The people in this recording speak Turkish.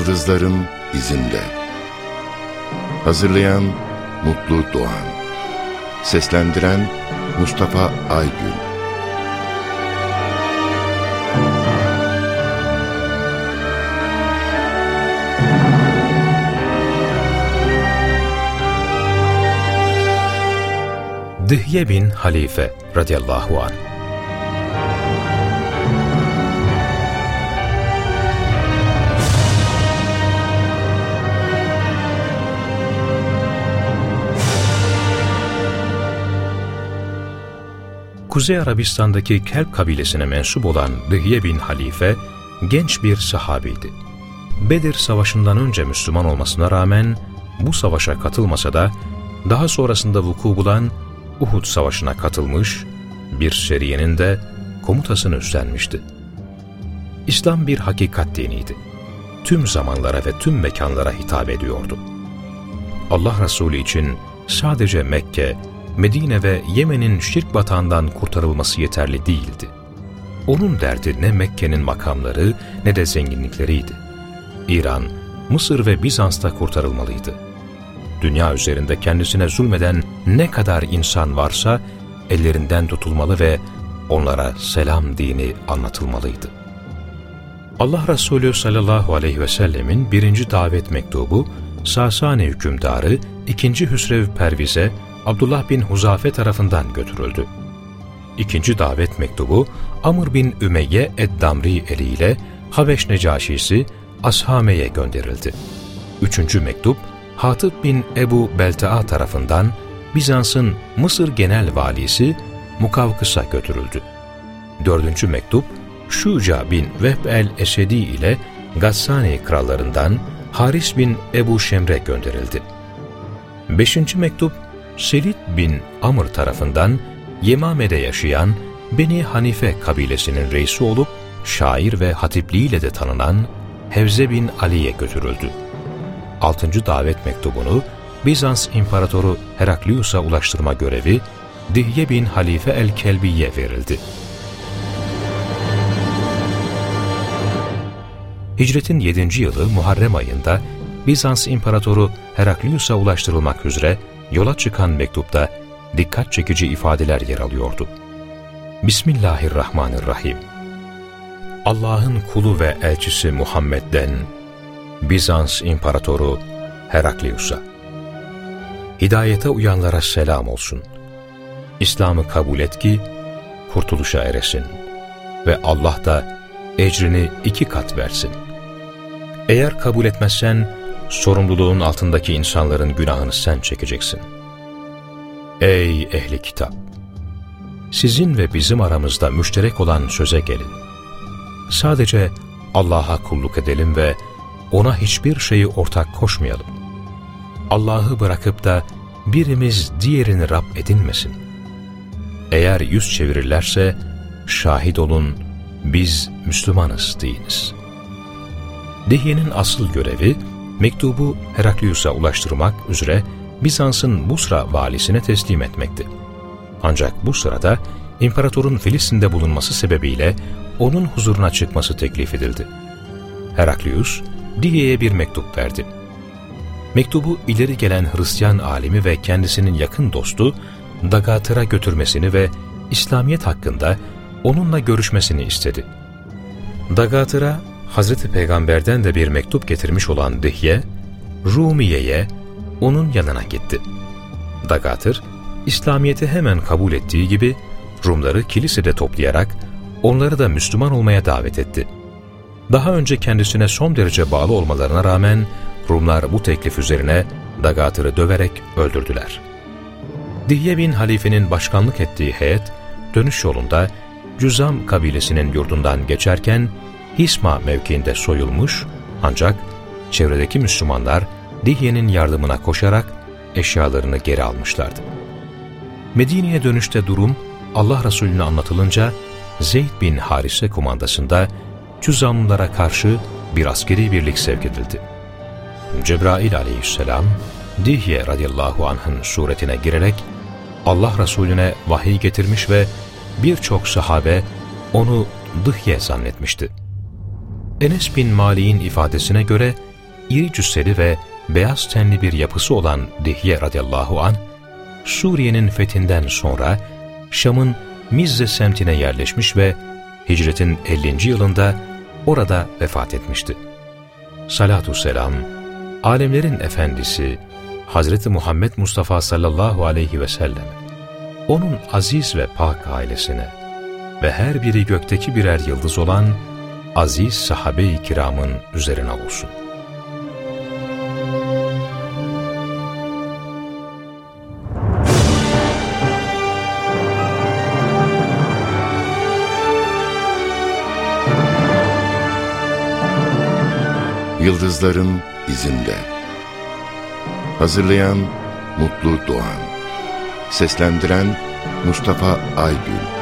Yıldızların izinde. Hazırlayan Mutlu Doğan. Seslendiren Mustafa Aygün. Dihye bin Halife radıyallahu anh Kuzey Arabistan'daki Kelp kabilesine mensup olan Dihye bin Halife, genç bir sahabiydi. Bedir Savaşı'ndan önce Müslüman olmasına rağmen bu savaşa katılmasa da daha sonrasında vuku bulan Uhud Savaşı'na katılmış, bir seriyenin de komutasını üstlenmişti. İslam bir hakikat diniydi. Tüm zamanlara ve tüm mekanlara hitap ediyordu. Allah Resulü için sadece Mekke, Medine ve Yemen'in şirk batağından kurtarılması yeterli değildi. Onun derdi ne Mekke'nin makamları ne de zenginlikleriydi. İran, Mısır ve Bizans'ta kurtarılmalıydı. Dünya üzerinde kendisine zulmeden ne kadar insan varsa ellerinden tutulmalı ve onlara selam dini anlatılmalıydı. Allah Resulü sallallahu aleyhi ve sellemin birinci davet mektubu, Sasani hükümdarı 2. Hüsrev Perviz'e Abdullah bin Huzafe tarafından götürüldü. İkinci davet mektubu Amr bin Ümeyye Eddamri eliyle Habeş Necaşisi Ashame'ye gönderildi. Üçüncü mektup Hatip bin Ebu Belta'a tarafından Bizans'ın Mısır Genel Valisi Mukavkıs'a götürüldü. Dördüncü mektup Şuca bin Vehb el-Esedi ile Gassani krallarından Haris bin Ebu Şemre gönderildi. Beşinci mektup Selid bin Amr tarafından Yemame'de yaşayan Beni Hanife kabilesinin reisi olup şair ve hatipliğiyle de tanınan Hevze bin Ali'ye götürüldü. Altıncı davet mektubunu Bizans İmparatoru Heraklius'a ulaştırma görevi Dihye bin Halife el-Kelbi'ye verildi. Hicretin 7. yılı Muharrem ayında Bizans İmparatoru Heraklius'a ulaştırılmak üzere yola çıkan mektupta dikkat çekici ifadeler yer alıyordu. Bismillahirrahmanirrahim. Allah'ın kulu ve elçisi Muhammed'den Bizans İmparatoru Heraklius'a Hidayete uyanlara selam olsun. İslam'ı kabul et ki kurtuluşa eresin ve Allah da ecrini iki kat versin. Eğer kabul etmezsen sorumluluğun altındaki insanların günahını sen çekeceksin. Ey ehli kitap! Sizin ve bizim aramızda müşterek olan söze gelin. Sadece Allah'a kulluk edelim ve O'na hiçbir şeyi ortak koşmayalım. Allah'ı bırakıp da birimiz diğerini Rab edinmesin. Eğer yüz çevirirlerse, şahit olun, biz Müslümanız deyiniz. Dihye'nin asıl görevi, mektubu Heraklius'a ulaştırmak üzere Bizans'ın Busra valisine teslim etmekti. Ancak bu sırada imparatorun Filistin'de bulunması sebebiyle onun huzuruna çıkması teklif edildi. Heraklius, Dihye'ye bir mektup verdi. Mektubu ileri gelen Hristiyan alimi ve kendisinin yakın dostu Dagatır'a götürmesini ve İslamiyet hakkında onunla görüşmesini istedi. Dagatır'a Hazreti Peygamber'den de bir mektup getirmiş olan Dihye, Rumiye'ye onun yanına gitti. Dagatır, İslamiyet'i hemen kabul ettiği gibi Rumları kilisede toplayarak onları da Müslüman olmaya davet etti. Daha önce kendisine son derece bağlı olmalarına rağmen Rumlar bu teklif üzerine Dagatır'ı döverek öldürdüler. Dihye bin Halife'nin başkanlık ettiği heyet dönüş yolunda Cüzam kabilesinin yurdundan geçerken Hisma mevkiinde soyulmuş ancak çevredeki Müslümanlar Dihye'nin yardımına koşarak eşyalarını geri almışlardı. Medine'ye dönüşte durum Allah Resulüne anlatılınca Zeyd bin Harise kumandasında Cüzamlılara karşı bir askeri birlik sevk edildi. Cebrail aleyhisselam Dihye radıyallahu anh'ın suretine girerek Allah Resulüne vahiy getirmiş ve birçok sahabe onu Dıhye zannetmişti. Enes bin Malik'in ifadesine göre iri cüsseli ve beyaz tenli bir yapısı olan Dihye radıyallahu an Suriye'nin fethinden sonra Şam'ın Mizze semtine yerleşmiş ve hicretin 50. yılında orada vefat etmişti. Salatü selam, alemlerin efendisi Hazreti Muhammed Mustafa sallallahu aleyhi ve sellem, onun aziz ve pak ailesine ve her biri gökteki birer yıldız olan aziz sahabe-i kiramın üzerine olsun. Yıldızların izinde. Hazırlayan Mutlu Doğan. Seslendiren Mustafa Aygül